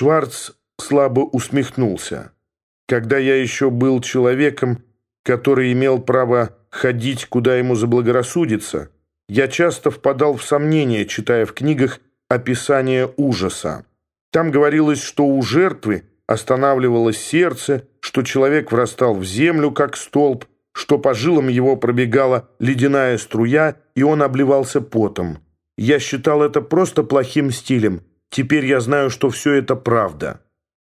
Шварц слабо усмехнулся. Когда я еще был человеком, который имел право ходить, куда ему заблагорассудится, я часто впадал в сомнения, читая в книгах описание ужаса. Там говорилось, что у жертвы останавливалось сердце, что человек врастал в землю, как столб, что по жилам его пробегала ледяная струя, и он обливался потом. Я считал это просто плохим стилем. Теперь я знаю, что все это правда.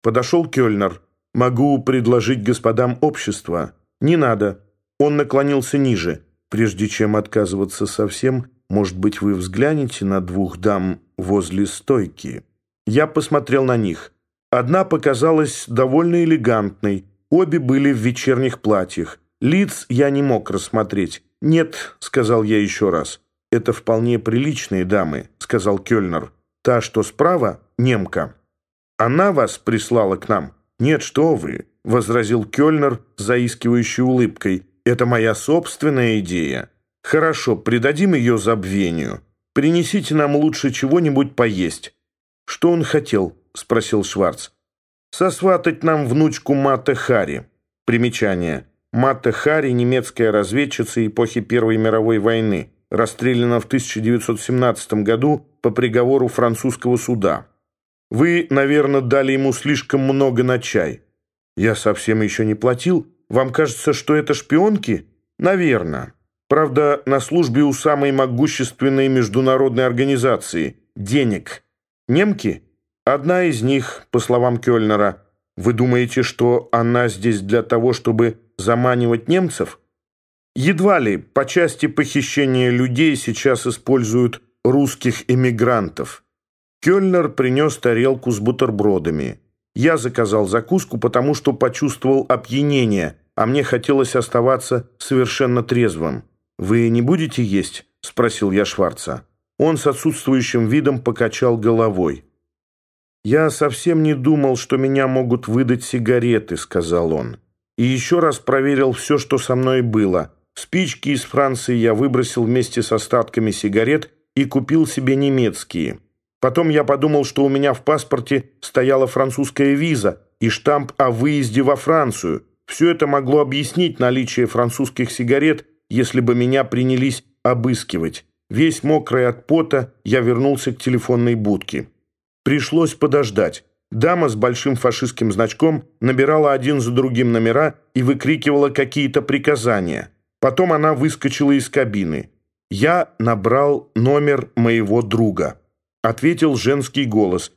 Подошел Кёльнер. «Могу предложить господам общества». «Не надо». Он наклонился ниже. «Прежде чем отказываться совсем, может быть, вы взглянете на двух дам возле стойки?» Я посмотрел на них. Одна показалась довольно элегантной. Обе были в вечерних платьях. Лиц я не мог рассмотреть. «Нет», — сказал я еще раз. «Это вполне приличные дамы», — сказал Кёльнер. «Та, что справа, немка». «Она вас прислала к нам?» «Нет, что вы», — возразил Кёльнер заискивающей улыбкой. «Это моя собственная идея. Хорошо, придадим ее забвению. Принесите нам лучше чего-нибудь поесть». «Что он хотел?» — спросил Шварц. «Сосватать нам внучку Матте Хари». Примечание. Матта Хари, немецкая разведчица эпохи Первой мировой войны, расстреляна в 1917 году по приговору французского суда. Вы, наверное, дали ему слишком много на чай. Я совсем еще не платил. Вам кажется, что это шпионки? Наверное. Правда, на службе у самой могущественной международной организации. Денег. Немки? Одна из них, по словам Кёльнера. Вы думаете, что она здесь для того, чтобы заманивать немцев? Едва ли по части похищения людей сейчас используют русских эмигрантов. Кёльнер принес тарелку с бутербродами. Я заказал закуску, потому что почувствовал опьянение, а мне хотелось оставаться совершенно трезвым. «Вы не будете есть?» – спросил я Шварца. Он с отсутствующим видом покачал головой. «Я совсем не думал, что меня могут выдать сигареты», – сказал он. И еще раз проверил все, что со мной было. Спички из Франции я выбросил вместе с остатками сигарет и купил себе немецкие. Потом я подумал, что у меня в паспорте стояла французская виза и штамп о выезде во Францию. Все это могло объяснить наличие французских сигарет, если бы меня принялись обыскивать. Весь мокрый от пота, я вернулся к телефонной будке. Пришлось подождать. Дама с большим фашистским значком набирала один за другим номера и выкрикивала какие-то приказания. Потом она выскочила из кабины. Я набрал номер моего друга. Ответил женский голос.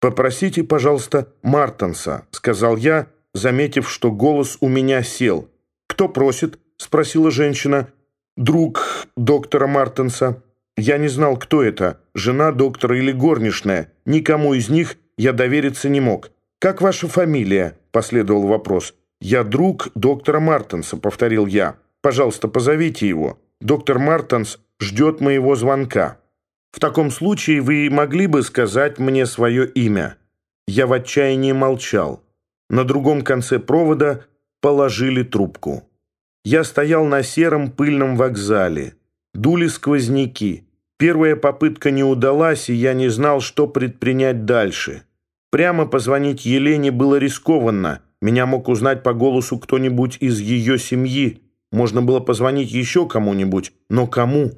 «Попросите, пожалуйста, Мартенса», — сказал я, заметив, что голос у меня сел. «Кто просит?» — спросила женщина. «Друг доктора Мартенса». Я не знал, кто это, жена доктора или горничная. Никому из них я довериться не мог. «Как ваша фамилия?» — последовал вопрос. «Я друг доктора Мартенса», — повторил я. «Пожалуйста, позовите его. Доктор Мартенс ждет моего звонка». В таком случае вы могли бы сказать мне свое имя?» Я в отчаянии молчал. На другом конце провода положили трубку. Я стоял на сером пыльном вокзале. Дули сквозняки. Первая попытка не удалась, и я не знал, что предпринять дальше. Прямо позвонить Елене было рискованно. Меня мог узнать по голосу кто-нибудь из ее семьи. Можно было позвонить еще кому-нибудь, но кому?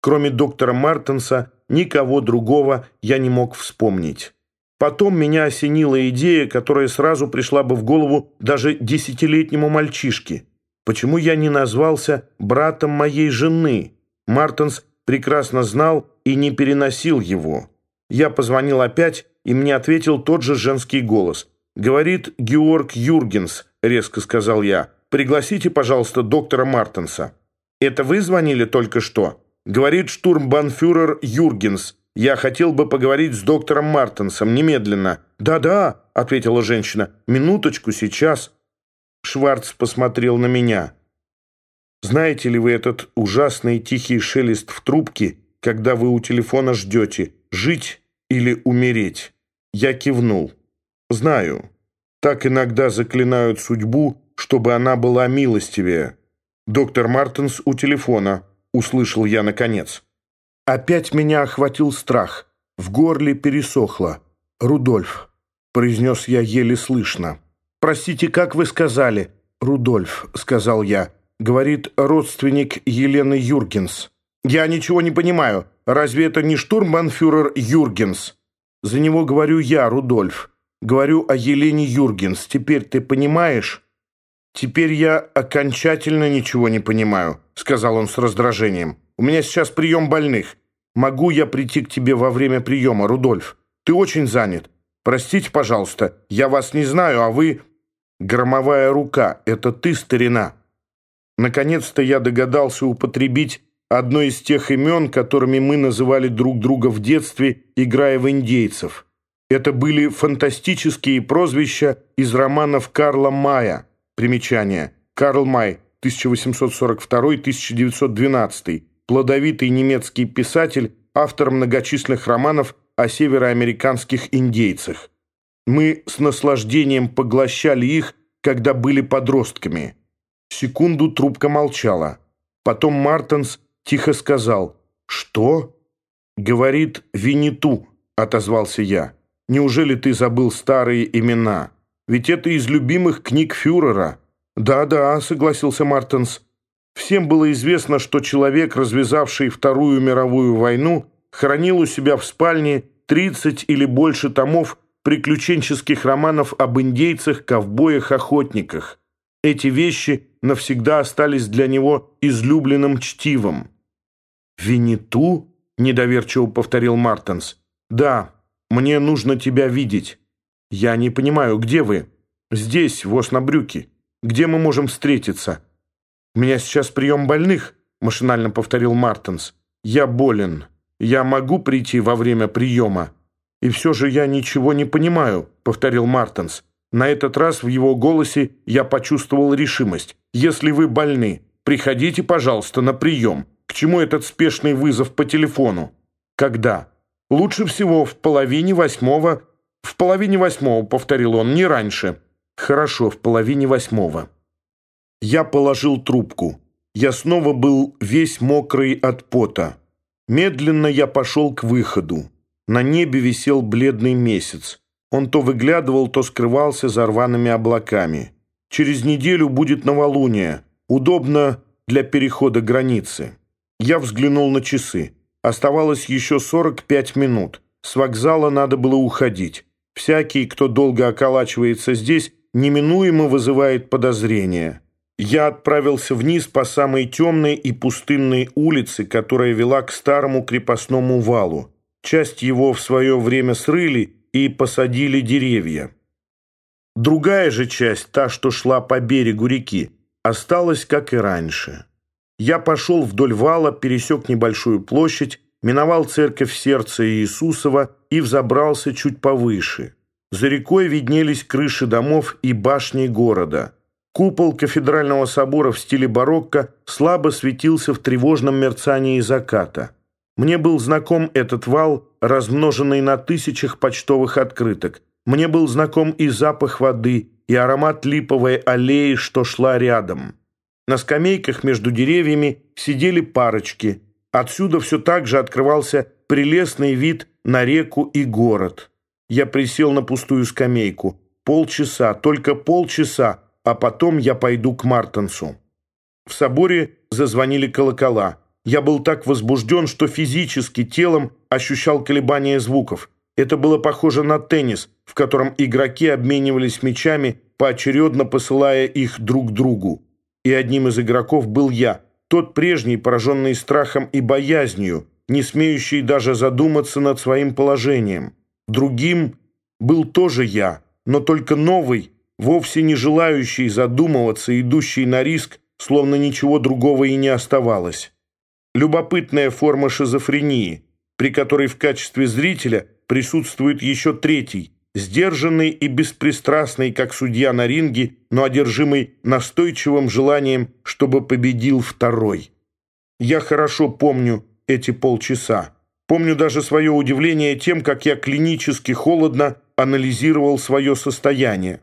Кроме доктора Мартенса, никого другого я не мог вспомнить. Потом меня осенила идея, которая сразу пришла бы в голову даже десятилетнему мальчишке. Почему я не назвался братом моей жены? Мартенс прекрасно знал и не переносил его. Я позвонил опять, и мне ответил тот же женский голос. «Говорит Георг Юргенс», — резко сказал я. «Пригласите, пожалуйста, доктора Мартенса». «Это вы звонили только что?» Говорит штурмбанфюрер Юргенс. Я хотел бы поговорить с доктором Мартенсом немедленно. Да-да, ответила женщина. Минуточку, сейчас. Шварц посмотрел на меня. Знаете ли вы этот ужасный тихий шелест в трубке, когда вы у телефона ждете, жить или умереть? Я кивнул. Знаю. Так иногда заклинают судьбу, чтобы она была милостивее. Доктор Мартенс у телефона услышал я наконец. Опять меня охватил страх. В горле пересохло. «Рудольф, произнес я еле слышно. «Простите, как вы сказали?» «Рудольф», — сказал я. Говорит родственник Елены Юргенс. «Я ничего не понимаю. Разве это не штурмбанфюрер Юргенс?» «За него говорю я, Рудольф. Говорю о Елене Юргенс. Теперь ты понимаешь?» «Теперь я окончательно ничего не понимаю», — сказал он с раздражением. «У меня сейчас прием больных. Могу я прийти к тебе во время приема, Рудольф? Ты очень занят. Простите, пожалуйста, я вас не знаю, а вы...» «Громовая рука — это ты, старина». Наконец-то я догадался употребить одно из тех имен, которыми мы называли друг друга в детстве, играя в индейцев. Это были фантастические прозвища из романов Карла Мая. Примечание. Карл Май, 1842-1912. Плодовитый немецкий писатель, автор многочисленных романов о североамериканских индейцах. Мы с наслаждением поглощали их, когда были подростками. Секунду трубка молчала. Потом Мартенс тихо сказал «Что?» «Говорит Винету», — отозвался я. «Неужели ты забыл старые имена? Ведь это из любимых книг фюрера». «Да-да», — согласился Мартенс. Всем было известно, что человек, развязавший Вторую мировую войну, хранил у себя в спальне 30 или больше томов приключенческих романов об индейцах, ковбоях, охотниках. Эти вещи навсегда остались для него излюбленным чтивом. «Винету?» — недоверчиво повторил Мартенс. «Да, мне нужно тебя видеть. Я не понимаю, где вы?» «Здесь, в Оснобрюке. Где мы можем встретиться?» «У меня сейчас прием больных», — машинально повторил Мартенс. «Я болен. Я могу прийти во время приема?» «И все же я ничего не понимаю», — повторил Мартенс. На этот раз в его голосе я почувствовал решимость. «Если вы больны, приходите, пожалуйста, на прием. К чему этот спешный вызов по телефону?» «Когда?» «Лучше всего в половине восьмого». «В половине восьмого», — повторил он, — «не раньше». «Хорошо, в половине восьмого». Я положил трубку. Я снова был весь мокрый от пота. Медленно я пошел к выходу. На небе висел бледный месяц. Он то выглядывал, то скрывался за рваными облаками. Через неделю будет новолуние. Удобно для перехода границы. Я взглянул на часы. Оставалось еще 45 минут. С вокзала надо было уходить. Всякий, кто долго околачивается здесь, неминуемо вызывает подозрения. Я отправился вниз по самой темной и пустынной улице, которая вела к старому крепостному валу. Часть его в свое время срыли и посадили деревья. Другая же часть, та, что шла по берегу реки, осталась, как и раньше. Я пошел вдоль вала, пересек небольшую площадь, миновал церковь сердца Иисусова и взобрался чуть повыше. За рекой виднелись крыши домов и башни города – Купол кафедрального собора в стиле барокко слабо светился в тревожном мерцании заката. Мне был знаком этот вал, размноженный на тысячах почтовых открыток. Мне был знаком и запах воды, и аромат липовой аллеи, что шла рядом. На скамейках между деревьями сидели парочки. Отсюда все так же открывался прелестный вид на реку и город. Я присел на пустую скамейку. Полчаса, только полчаса а потом я пойду к Мартенсу. В соборе зазвонили колокола. Я был так возбужден, что физически телом ощущал колебания звуков. Это было похоже на теннис, в котором игроки обменивались мячами, поочередно посылая их друг другу. И одним из игроков был я, тот прежний, пораженный страхом и боязнью, не смеющий даже задуматься над своим положением. Другим был тоже я, но только новый, вовсе не желающий задумываться, идущий на риск, словно ничего другого и не оставалось. Любопытная форма шизофрении, при которой в качестве зрителя присутствует еще третий, сдержанный и беспристрастный, как судья на ринге, но одержимый настойчивым желанием, чтобы победил второй. Я хорошо помню эти полчаса. Помню даже свое удивление тем, как я клинически холодно анализировал свое состояние.